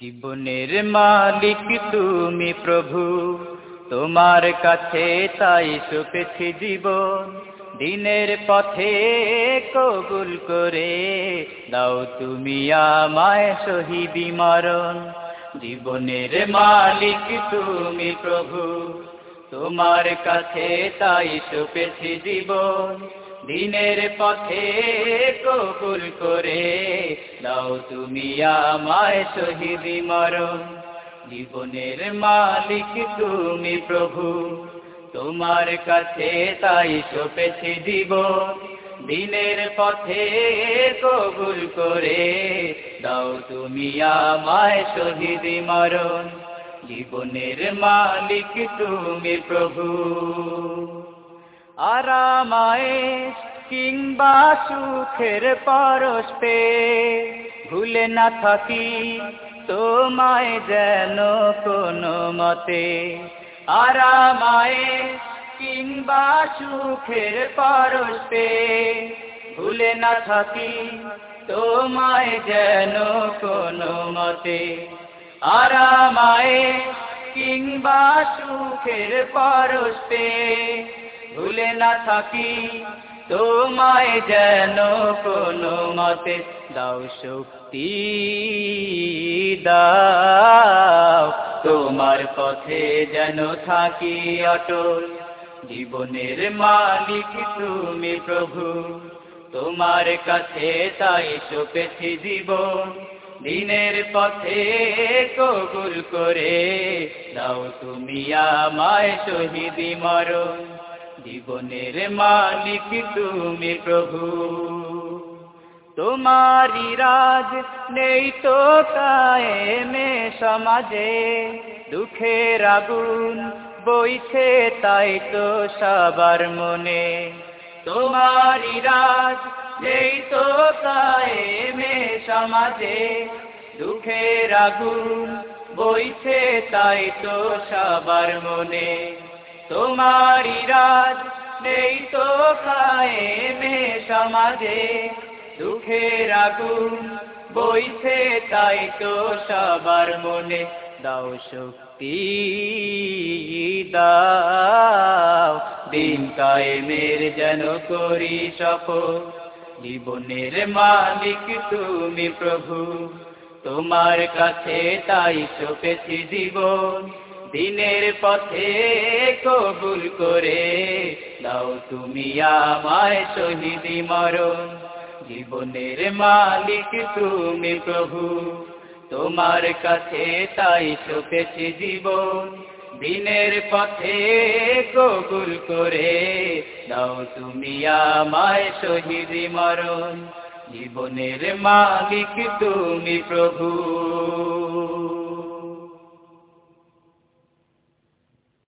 জীবনের মালিক তুমি প্রভু। তোমার কাছে তাই সুপেছি জীবন। দিনের পথে কবুল করে দাও তুমি আমায় শহীদি মরণ। জীবনের মালিক তুমি প্রভু। তোমার কাছে তাই সুপেছি জীবন। দিনের পথে কবুল করে দাও তুমি আমায় শহীদি মরণ। জীবনের মালিক তুমি প্রভু, তোমার কাছে তাই সপেছি দিব দিনের পথে কবুল করে দাও তুমি আমায় শহীদি মরণ। জীবনের মালিক তুমি প্রভু। আরামায় কিংবা সুখের পরশ ভুলে না থাকি তোমায় যেন কোনো মতে। আরামায় কিংবা সুখের পরশ ভুলে না থাকি তোমায় যেন কোনো মতে। আরামায় কিংবা সুখের পরশ ভুলে না থাকি, তোমায় যেন কোনো মতে দাও শক্তি দাও। তোমার পথে যেন থাকি অটল, জীবনের মালিক তুমি প্রভু। তোমার কাছে তাই সপেছি জীবন, দিনের পথে কবুল করে দাও তুমি আমায় শহীদি মরণ। জীবনের মালিক তুমি প্রভু। তোমারি রাজ নেই তো কায়েমে সমাজে। দুঃখের আগুন বইছে তাই তো সবার মনে। তোমারি রাজ নেই তো কায়েমে সমাজে। দুঃখের আগুন বইছে তাই তো সবার মনে। তোমারি রাজ নেই তো কায়েমে সমাজে। দুঃখের আগুন বইছে, তাই তো সবার মনে দাও শক্তি, দাও দিন কায়েমের যেন করি সফল জীবনের মালিক তুমি প্রভু, তোমার কাছে তাই চোপেছি জীবন। দিনের পথে কবুল করে দাও তুমি আমায় শহীদি মরণ। জীবনের মালিক তুমি প্রভু, তোমার কাছে তাই চোপেছি জীবন। দিনের পথে কবুল করে দাও তুমি আমায় শহীদি মরণ। জীবনের মালিক তুমি প্রভু।